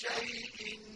شيء